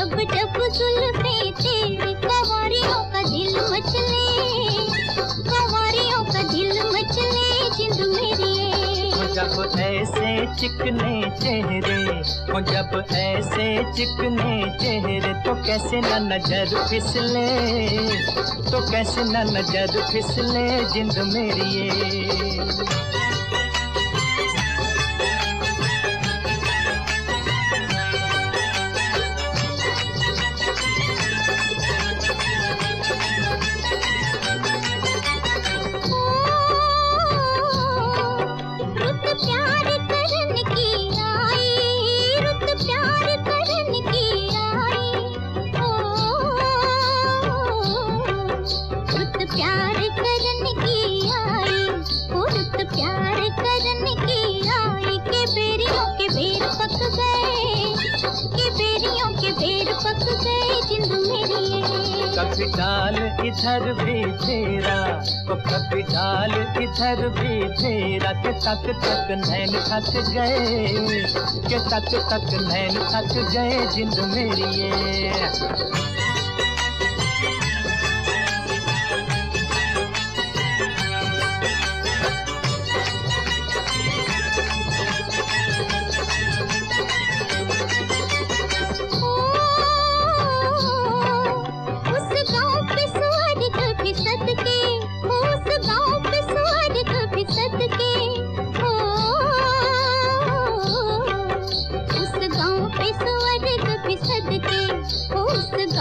जब जब तेरी का दिल मचले। का दिल मचले जिंद जब ऐसे चिकने चेहरे, वो जब ऐसे चिकने चेहरे तो कैसे न नज़र फिसले? तो कैसे न नज़र फिसले जिंद मेरी ये कभी डाल इधर भी फेरा तो कभी डाल इधर भी फेरा, के तक तक नैन थक गए, के तक तक नैन थक गए जिंद मेरी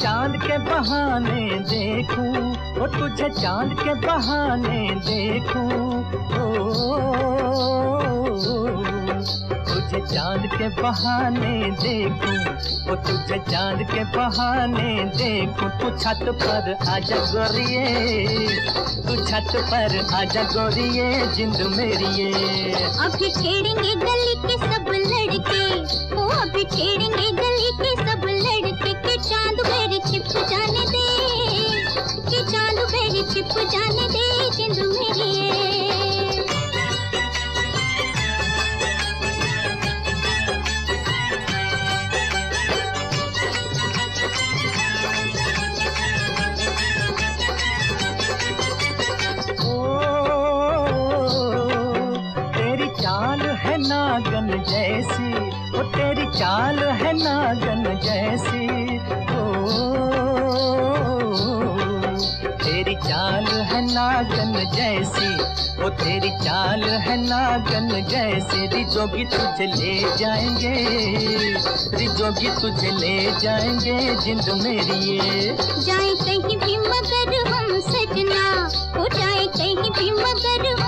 चाँद के बहाने देखूँ वो तुझे चाँद के बहाने देखूँ, ओ, तुझे चाँद के बहाने देखूँ वो तुझे चाँद के बहाने देखूँ, तू छत पर आजा गोरिए तू छत पर आजा गोरिए जिंद मेरी अभी छेड़ेंगे गली के सब लड़के, ओ अभी छेड़ेंगे गली नागन जैसी वो तेरी चाल है नागन जैसी। ओ तेरी चाल है नागन जैसी, वो तेरी चाल है नागन जैसी। रिजोगी तुझे ले जाएँगे रिजोगी तुझे ले जाएँगे, जिंद मेरी ये। जाए कहीं भी मगर हम सजना हो जाए कहीं भी मगर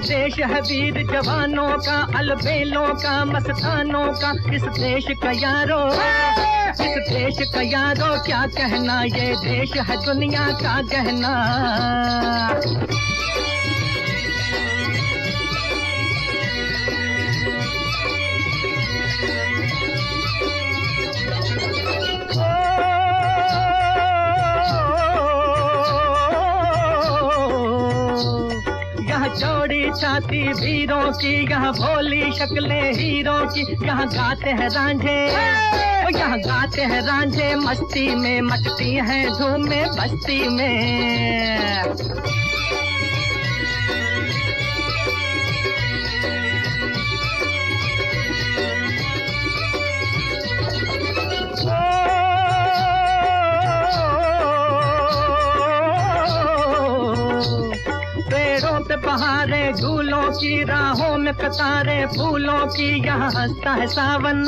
देश है वीर जवानों का, अलबेलों का, मस्तानों का, इस देश का यारो। इस देश का यारो, क्या कहना ये देश है दुनिया का गहना? छाती भीरों की यहाँ भोली शक्ले हीरों की। यहाँ गाते हैं रांझे यहाँ गाते हैं रांझे। मस्ती में मचती हैं झूमे बस्ती में। बहारे झूलों की राहों में कतारे फूलों की, यहाँ हंसता है सावन।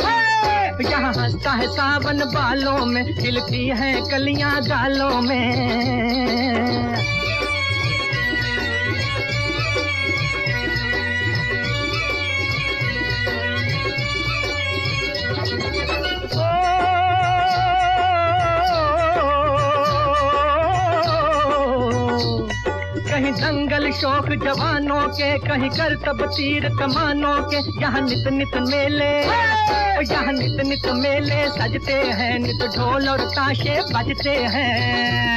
यहाँ हंसता है सावन बालों में, खिलती है कलियाँ गालों में। कहीं दंगल शौक जवानों के कहीं कर तब तीर कमानों के। यहाँ नित नित मेले यहाँ नित नित मेले। सजते हैं नित ढोल और ताशे बजते हैं।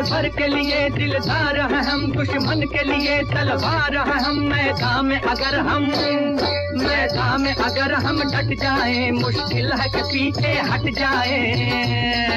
भर के लिए दिल जा है हम दुश्मन के लिए तलवार है हम। मैदान में अगर हम, मैदान में अगर हम डट जाए, मुश्किल है कि पीछे हट जाए।